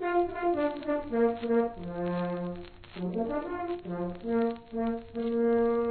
Thank you.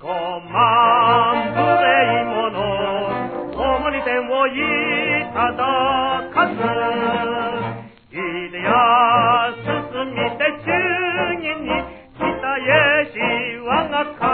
五万部でいもの共に天をいただかず。秀や進みて中うに北へしわがか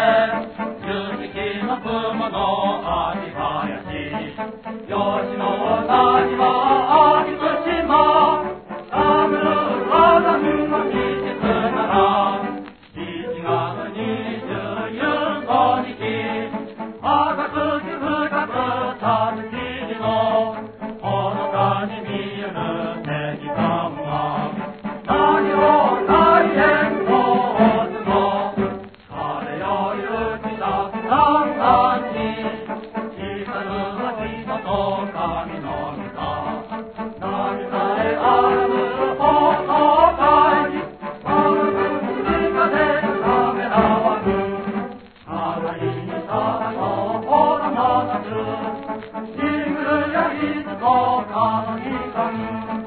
Sahi Sangha.